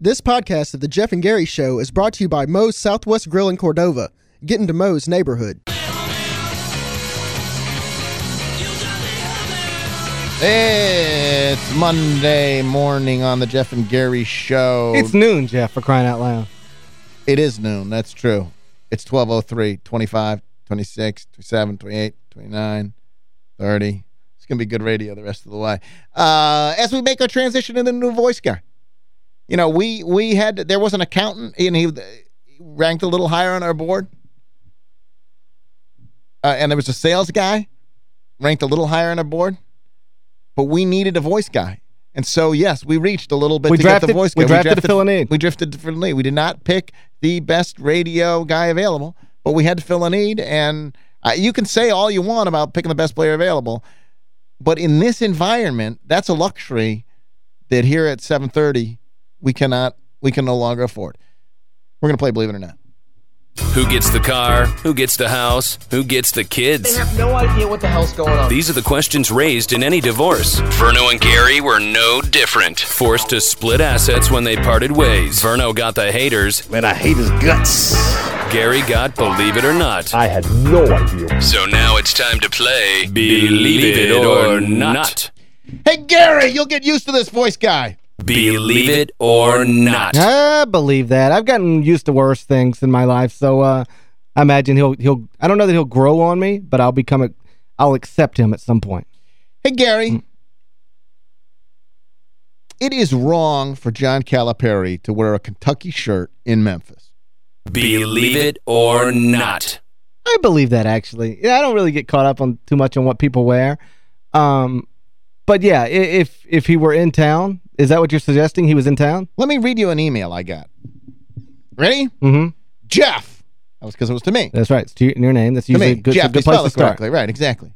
This podcast of the Geoff and Gary Show is brought to you by Moe's Southwest Grill in Cordova. Get into Moe's neighborhood. It's Monday morning on the Geoff and Gary Show. It's noon, Geoff, for crying out loud. It is noon, that's true. It's 12.03, 25, 26, 27, 28, 29, 30. It's going to be good radio the rest of the way. Uh, as we make our transition into the new voice guy. You know, we we had, there was an accountant, and he ranked a little higher on our board. Uh, and there was a sales guy, ranked a little higher on our board but we needed a voice guy. And so, yes, we reached a little bit we to drafted, get the voice guy. We drafted, we drafted to fill a need. We drifted to fill a need. We did not pick the best radio guy available, but we had to fill a need. And uh, you can say all you want about picking the best player available, but in this environment, that's a luxury that here at 730 we cannot, we can no longer afford. We're going to play Believe It or Not. Who gets the car? Who gets the house? Who gets the kids? They have no idea what the hell's going on. These are the questions raised in any divorce. Verno and Gary were no different. Forced to split assets when they parted ways. Verno got the haters. Man, I hate his guts. Gary got Believe It or Not. I had no idea. So now it's time to play Believe, Believe It, it or, or not. not. Hey, Gary, you'll get used to this voice guy. Believe it or not. I believe that. I've gotten used to worse things in my life, so uh, I imagine he'll he'll I don't know that he'll grow on me, but I'll become a I'll accept him at some point. Hey Gary. Mm. It is wrong for John Calipari to wear a Kentucky shirt in Memphis. Believe it or not. I believe that actually. I don't really get caught up on too much on what people wear. Um, but yeah, if if he were in town, is that what you're suggesting? He was in town? Let me read you an email I got. Ready? Mm-hmm. Geoff. That was because it was to me. That's right. It's your, your name. That's usually me. good, Geoff, good place to start. Correctly. Right, exactly.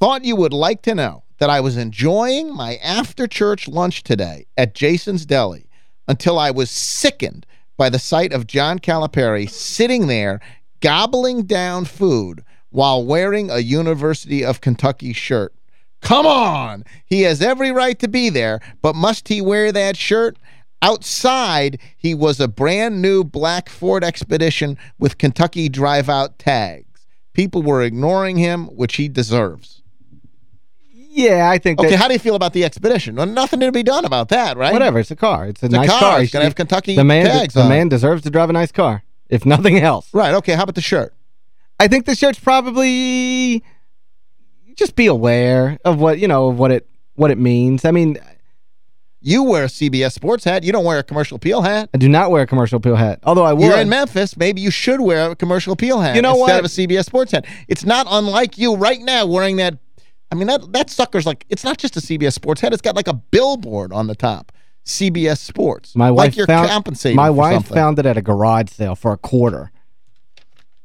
Thought you would like to know that I was enjoying my after-church lunch today at Jason's Deli until I was sickened by the sight of John Calipari sitting there gobbling down food while wearing a University of Kentucky shirt. Come on! He has every right to be there, but must he wear that shirt? Outside, he was a brand new black Ford Expedition with Kentucky drive-out tags. People were ignoring him, which he deserves. Yeah, I think Okay, how do you feel about the Expedition? Well, nothing to be done about that, right? Whatever, it's a car. It's a nice car. car. It's going to have Kentucky the man, tags The man deserves to drive a nice car, if nothing else. Right, okay, how about the shirt? I think the shirt's probably just be aware of what, you know, of what it what it means. I mean, you wear a CBS Sports hat. You don't wear a commercial appeal hat. I do not wear a commercial appeal hat, although I would. You're in Memphis. Maybe you should wear a commercial appeal hat you know instead what? of a CBS Sports hat. It's not unlike you right now wearing that. I mean, that, that sucker's like, it's not just a CBS Sports hat. It's got like a billboard on the top. CBS Sports. My like wife you're found, My wife something. found it at a garage sale for a quarter.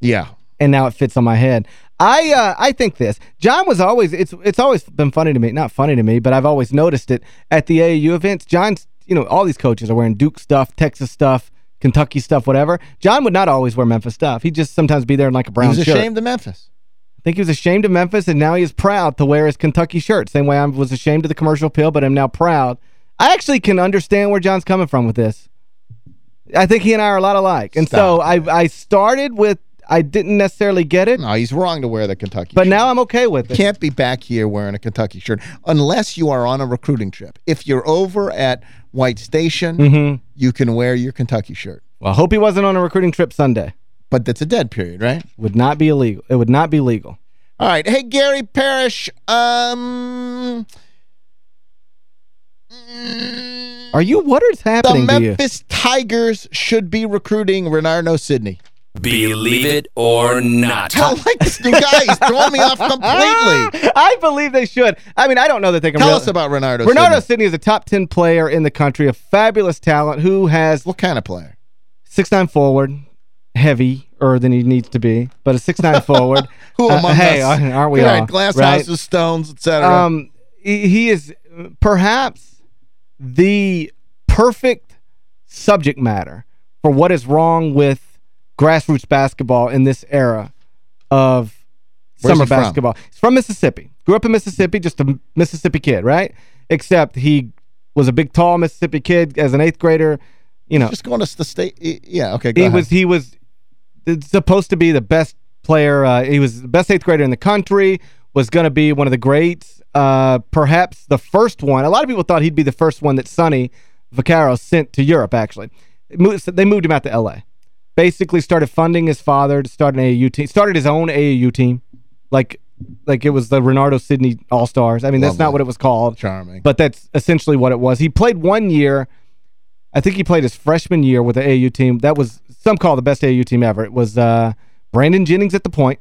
Yeah. And now it fits on my head. I uh, I think this. John was always it's it's always been funny to me. Not funny to me, but I've always noticed it at the AAU events. John's, you know, all these coaches are wearing Duke stuff, Texas stuff, Kentucky stuff, whatever. John would not always wear Memphis stuff. He'd just sometimes be there in like a brown shirt. He was shirt. ashamed of Memphis. I think he was ashamed of Memphis, and now he is proud to wear his Kentucky shirt. Same way I was ashamed of the commercial appeal, but I'm now proud. I actually can understand where John's coming from with this. I think he and I are a lot alike. And Stop. so I I started with I didn't necessarily get it. No, he's wrong to wear the Kentucky But shirt. now I'm okay with it. can't be back here wearing a Kentucky shirt unless you are on a recruiting trip. If you're over at White Station, Mm -hmm. you can wear your Kentucky shirt. Well, I hope he wasn't on a recruiting trip Sunday. But that's a dead period, right? Would not be illegal. It would not be legal. All right. Hey, Gary Parrish. Um, Are you, what is the happening you? Memphis Tigers should be recruiting Renardo Sidney. Believe it or not. I don't like this new guy. He's throwing me off completely. I believe they should. I mean, I don't know that they can Tell really- us about Renardo Renardo Sidney. Sidney is a top 10 player in the country, a fabulous talent who has What kind of player? six nine forward, heavier than he needs to be, but a six nine forward. Who Uh, among hey, us? aren't we All all? right, glass right? houses, stones, etc. Um, he, he is perhaps the perfect subject matter for what is wrong with grassroots basketball in this era of Where's summer he from? basketball. He's from Mississippi. Grew up in Mississippi, just a Mississippi kid, right? Except he was a big, tall Mississippi kid as an eighth grader, you know. Just going to the state. Yeah, okay, he ahead. was he was supposed to be the best player. Uh, he was the best eighth grader in the country, was going to be one of the greats, uh, perhaps the first one. A lot of people thought he'd be the first one that Sonny Vaccaro sent to Europe, actually. They moved him out to L.A. Basically started funding his father to start an AAU team. Started his own AAU team. Like like it was the Renardo Sidney All-Stars. I mean, that's not what it was called. Charming. But that's essentially what it was. He played one year. I think he played his freshman year with the AAU team. That was some call the best AAU team ever. It was uh, Brandon Jennings at the point.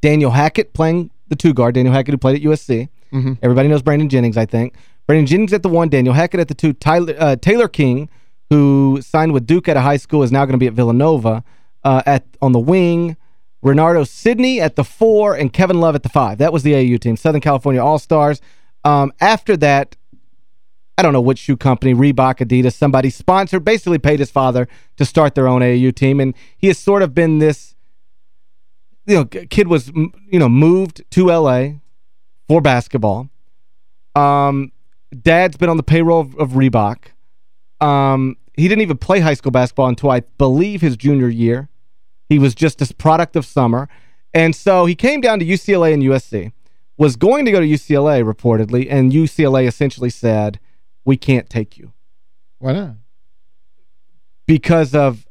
Daniel Hackett playing the two guard. Daniel Hackett who played at USC. Mm -hmm. Everybody knows Brandon Jennings, I think. Brandon Jennings at the one. Daniel Hackett at the two. Tyler, uh, Taylor King, who signed with Duke at a high school, is now going to be at Villanova uh, at on the wing. Renardo Sidney at the four, and Kevin Love at the five. That was the AU team, Southern California All-Stars. Um, after that, I don't know which shoe company, Reebok, Adidas, somebody sponsored, basically paid his father to start their own AU team. And he has sort of been this, you know, kid was, you know, moved to L.A. for basketball. Um, dad's been on the payroll of, of Reebok. Um, he didn't even play high school basketball until I believe his junior year. He was just a product of summer. And so he came down to UCLA and USC, was going to go to UCLA reportedly, and UCLA essentially said, we can't take you. Why not? Because of,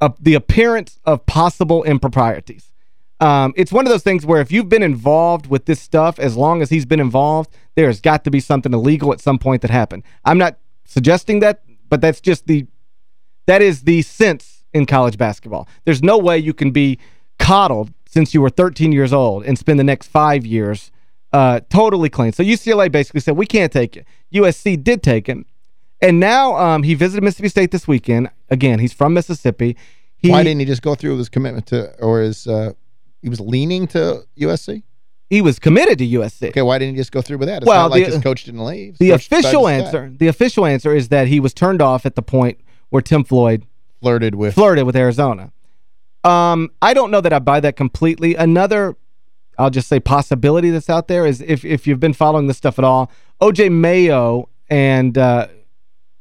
of the appearance of possible improprieties. Um, it's one of those things where if you've been involved with this stuff, as long as he's been involved, there's got to be something illegal at some point that happened. I'm not suggesting that, but that's just the, that is the sense in college basketball. There's no way you can be coddled since you were 13 years old and spend the next five years uh, totally clean. So UCLA basically said, we can't take it. USC did take him. And now um, he visited Mississippi State this weekend. Again, he's from Mississippi. He, Why didn't he just go through with his commitment to, or his, uh, he was leaning to USC? He was committed to USC. Okay, why didn't he just go through with that? It's well, like the, his coach didn't leave. The official answer, the official answer is that he was turned off at the point where Tim Floyd flirted with flirted with Arizona. Um, I don't know that I buy that completely. Another, I'll just say possibility that's out there is if if you've been following this stuff at all, O.J. Mayo and uh,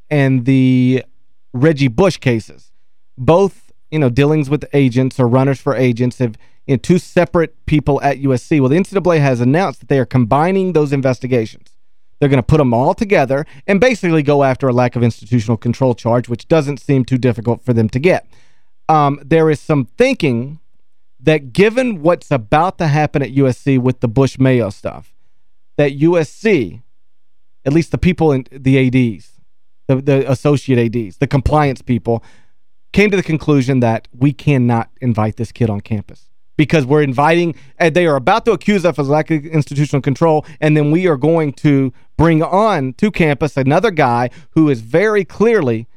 and the Reggie Bush cases, both you know dealings with agents or runners for agents have know, two separate people at USC. Well, the NCAA has announced that they are combining those investigations. They're going to put them all together and basically go after a lack of institutional control charge, which doesn't seem too difficult for them to get. Um, there is some thinking that given what's about to happen at USC with the Bush-Mayo stuff, that USC, at least the people in the ADs, the, the associate ADs, the compliance people, came to the conclusion that we cannot invite this kid on campus because we're inviting, and they are about to accuse us of lack of institutional control, and then we are going to bring on to campus another guy who has very clearly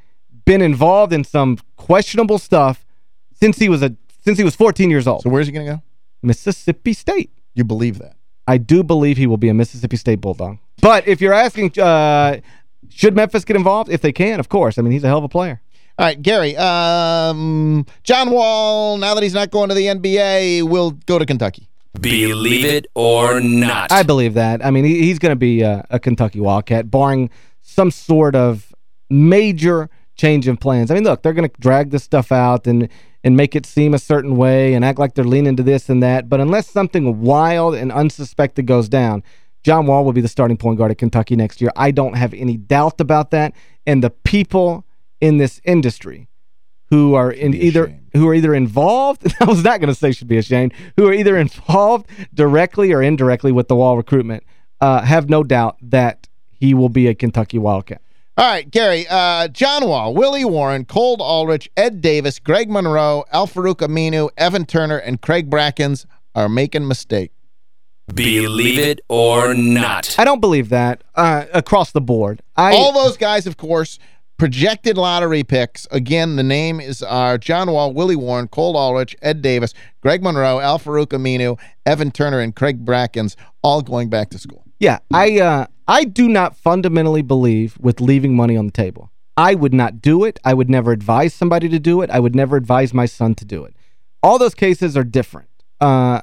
been involved in some questionable stuff since he was a since he was 14 years old. So where's he going to go? Mississippi State. You believe that? I do believe he will be a Mississippi State Bulldog. But if you're asking, uh, should Memphis get involved? If they can, of course. I mean, he's a hell of a player. All right, Gary, um, John Wall, now that he's not going to the NBA, will go to Kentucky. Believe it or not. I believe that. I mean, he's going to be a, a, Kentucky Wildcat, barring some sort of major change in plans. I mean, look, they're going to drag this stuff out and and make it seem a certain way and act like they're leaning to this and that. But unless something wild and unsuspected goes down, John Wall will be the starting point guard at Kentucky next year. I don't have any doubt about that. And the people in this industry who are in either ashamed. who are either involved I was not going to say should be ashamed who are either involved directly or indirectly with the Wall recruitment uh, have no doubt that he will be a Kentucky Wildcat. All right, Gary, uh, John Wall, Willie Warren, Cole Aldrich, Ed Davis, Greg Monroe, Al-Farouq Aminu, Evan Turner, and Craig Brackins are making mistake. Believe it or not. I don't believe that uh, across the board. I, All those guys, of course, projected lottery picks. Again, the name is our John Wall, Willie Warren, Cole Aldrich, Ed Davis, Greg Monroe, Al-Farouq Aminu, Evan Turner, and Craig Brackins, all going back to school. Yeah, I uh, I do not fundamentally believe with leaving money on the table. I would not do it. I would never advise somebody to do it. I would never advise my son to do it. All those cases are different. Uh,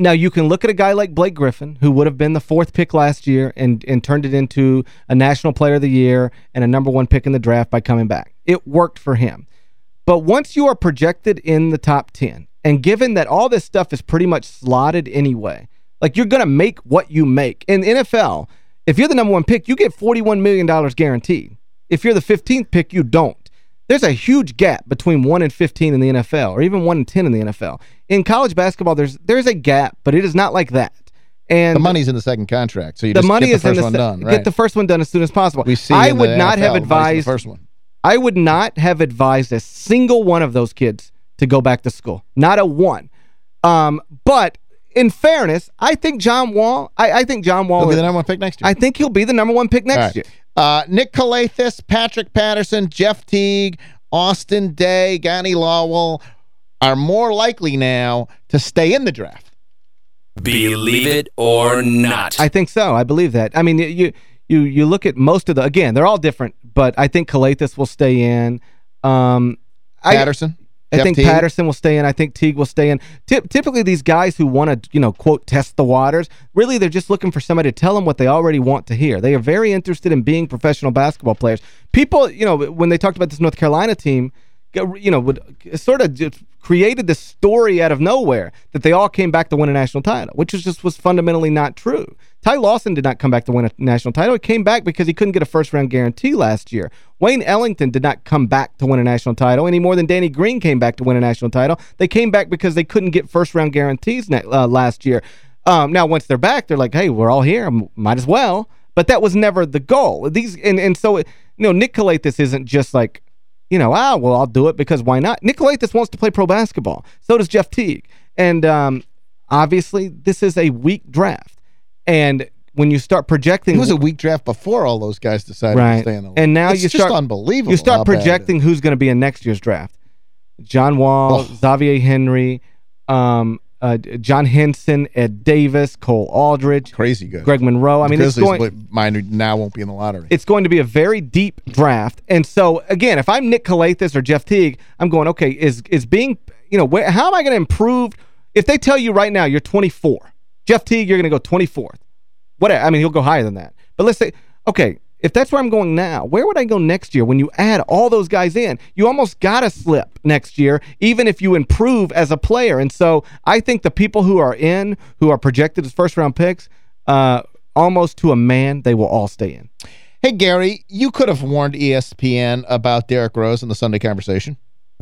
Now, you can look at a guy like Blake Griffin, who would have been the fourth pick last year and, and turned it into a National Player of the Year and a number one pick in the draft by coming back. It worked for him. But once you are projected in the top 10, and given that all this stuff is pretty much slotted anyway, like you're going to make what you make. In NFL, if you're the number one pick, you get $41 million guaranteed. If you're the 15th pick, you don't. There's a huge gap between 1 and 15 in the NFL, or even 1 and 10 in the NFL. In college basketball, there's there's a gap, but it is not like that. And the money's in the second contract, so you the just money get the is first in the one done, right? Get the first one done as soon as possible. We see I would not NFL, have advised first one. I would not have advised a single one of those kids to go back to school. Not a one. Um, but in fairness, I think John Wall, I, I think John Wall, He'll be the number one pick next year. I think he'll be the number one pick next right. year. Uh, Nick Calathes, Patrick Patterson, Jeff Teague, Austin Daye, Gani Lawal are more likely now to stay in the draft. Believe it or not. I think so. I believe that. I mean, you you you look at most of the, again, they're all different, but I think Calathes will stay in. Um, I- I think Teague. Patterson will stay in. I think Teague will stay in. Typ typically, these guys who want to, you know, quote, test the waters, really they're just looking for somebody to tell them what they already want to hear. They are very interested in being professional basketball players. People, you know, when they talked about this North Carolina team, you know, would sort of just created this story out of nowhere that they all came back to win a national title, which is just was fundamentally not true. Ty Lawson did not come back to win a national title. He came back because he couldn't get a first-round guarantee last year. Wayne Ellington did not come back to win a national title any more than Danny Green came back to win a national title. They came back because they couldn't get first-round guarantees uh, last year. Um, now, once they're back, they're like, hey, we're all here. Might as well. But that was never the goal. These And, and so, you know, Nick Calathes isn't just like, you know, ah, well, I'll do it because why not? Nick Calathes wants to play pro basketball. So does Jeff Teague. And um, obviously, this is a weak draft. And when you start projecting... It was a weak draft before all those guys decided right. to stay in the league. And now it's you just start unbelievable. You start how bad it projecting who's going to be in next year's draft. John Wall, Oh. Xavier Henry, um, uh, John Henson, Ed Davis, Cole Aldrich, crazy good. Greg Monroe. I mean, it's going mine now won't be in the lottery. it's going to be a very deep draft. And so, again, if I'm Nick Calathes or Jeff Teague, I'm going, okay, is is being, you know, where, how am I going to improve? If they tell you right now you're 24, Jeff Teague, you're going to go 24th. Whatever. I mean, he'll go higher than that. But let's say, okay, if that's where I'm going now, where would I go next year when you add all those guys in? You almost got to slip next year, even if you improve as a player. And so I think the people who are in, who are projected as first-round picks, uh, almost to a man, they will all stay in. hey, Gary, you could have warned ESPN about Derrick Rose in the Sunday conversation.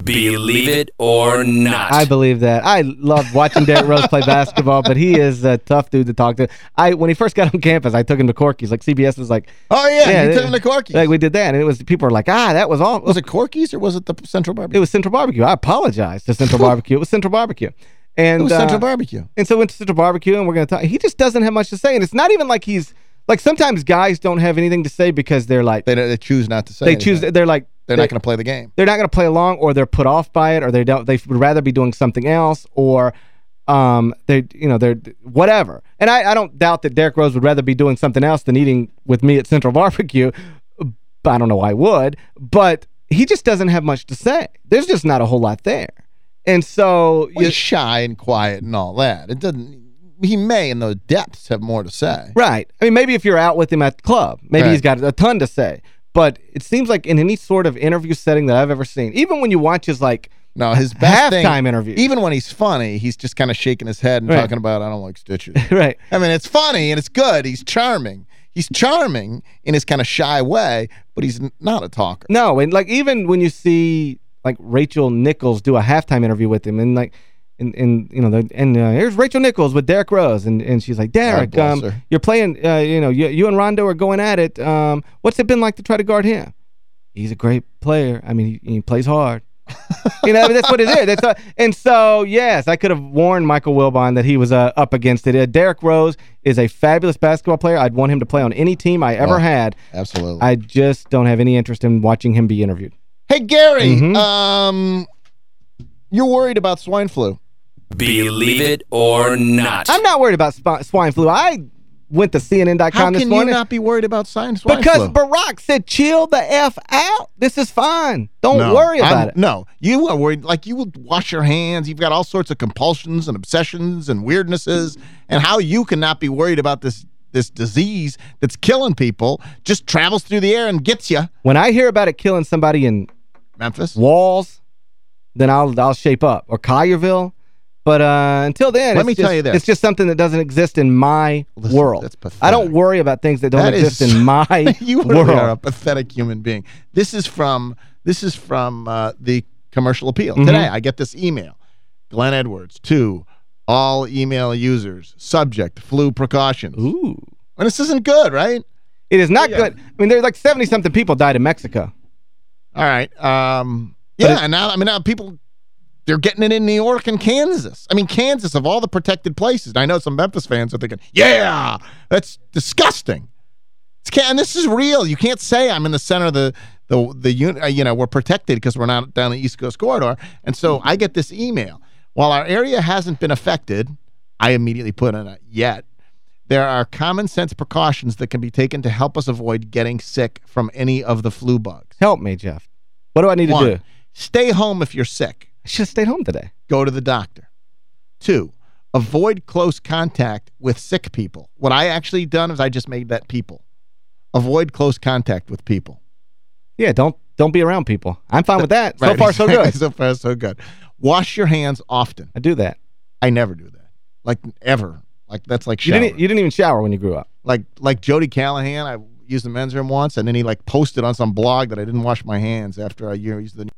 Believe it or not. I believe that. I love watching Derrick Rose play basketball, but he is a tough dude to talk to. I When he first got on campus, I took him to Corky's. Like, CBS was like... Oh, yeah, you took him to Corky's. Like, we did that, and it was people were like, ah, that was all... was it Corky's or was it the Central Barbecue? It was Central Barbecue. I apologize to Central Barbecue. It was Central Barbecue. And It was uh, Central Barbecue. And so went to Central Barbecue, and we're going to talk. He just doesn't have much to say. And it's not even like he's... Like, sometimes guys don't have anything to say because they're like... They, they choose not to say They choose... They're like... They're they- not going to play the game. they're not going to play along or they're put off by it or they don't they would rather be doing something else or um they you know they're whatever and I, I don't doubt that Derrick Rose would rather be doing something else than eating with me at Central Barbecue but I don't know why I would but he just doesn't have much to say there's just not a whole lot there and so Well, he's shy and quiet and all that. It doesn't. He may, in the depths, have more to say. Right. I mean, maybe if you're out with him at the club, maybe Right. he's got a ton to say. But it seems like in any sort of interview setting that I've ever seen, even when you watch his, like, No, his best thing, Halftime interviews. Even when he's funny, he's just kind of shaking his head and Right. talking about, I don't like stitches. right. I mean, it's funny and it's good. He's charming. He's charming in his kind of shy way, but he's not a talker. No, and like even when you see like Rachel Nichols do a halftime interview with him and like and, and you know the, and uh, here's Rachel Nichols with Derrick Rose. And and she's like Derrick bless um you're playing uh, you know you, you and Rondo are going at it. Um what's it been like to try to guard him? He's a great player. I mean he, he plays hard. You know I mean, that's what it is. That's what, and so yes I could have warned Michael Wilbon that he was uh, up against it. Uh, Derrick Rose is a fabulous basketball player. I'd want him to play on any team I ever Oh. had. Absolutely. I just don't have any interest in watching him be interviewed. Hey, Gary, Mhm. um, you're worried about swine flu. Believe it or not. I'm not worried about sp swine flu. I went to CNN.com this morning. How can you not be worried about swine flu? Because Barack said, chill the F out. This is fine. Don't no, worry about I'm, it. No, you are worried. Like, you will wash your hands. You've got all sorts of compulsions and obsessions and weirdnesses. And how you cannot be worried about this this disease that's killing people just travels through the air and gets you. When I hear about it killing somebody in Memphis, Walls, then I'll I'll shape up. Or Collierville. But uh, until then, let me just, tell you this. It's just something that doesn't exist in my Listen, world. That's pathetic. I don't worry about things that don't that exist is, in my you world. You are a pathetic human being. This is from this is from uh, the commercial appeal. Mm -hmm. Today, I get this email. Glenn Edwards to all email users. Subject, flu precautions. Ooh. And this isn't good, right? It is not yeah. good. I mean, there's like 70-something people died in Mexico. All right. Um, yeah, and now, I mean, now people they're getting it in New York and Kansas. I mean, Kansas, of all the protected places. I know some Memphis fans are thinking, yeah, that's disgusting. It's, and this is real. You can't say I'm in the center of the, the, the uh, you know, we're protected because we're not down the East Coast corridor. And so I get this email. While our area hasn't been affected, I immediately put in a yet, there are common sense precautions that can be taken to help us avoid getting sick from any of the flu bugs. Help me, Geoff. What do I need One, to do? Stay home if you're sick. I should have stayed home today. Go to the doctor. Two, avoid close contact with sick people. What I actually done is I just made that people. Avoid close contact with people. Yeah, don't don't be around people. I'm fine with that. So right, far, so good. so far, so good. Wash your hands often. I do that. I never do that. Like, ever. Like, that's like shower. You didn't, you didn't even shower when you grew up. Like, like Jody Callahan, I used the men's room once, and then he, like, posted on some blog that I didn't wash my hands after I you used the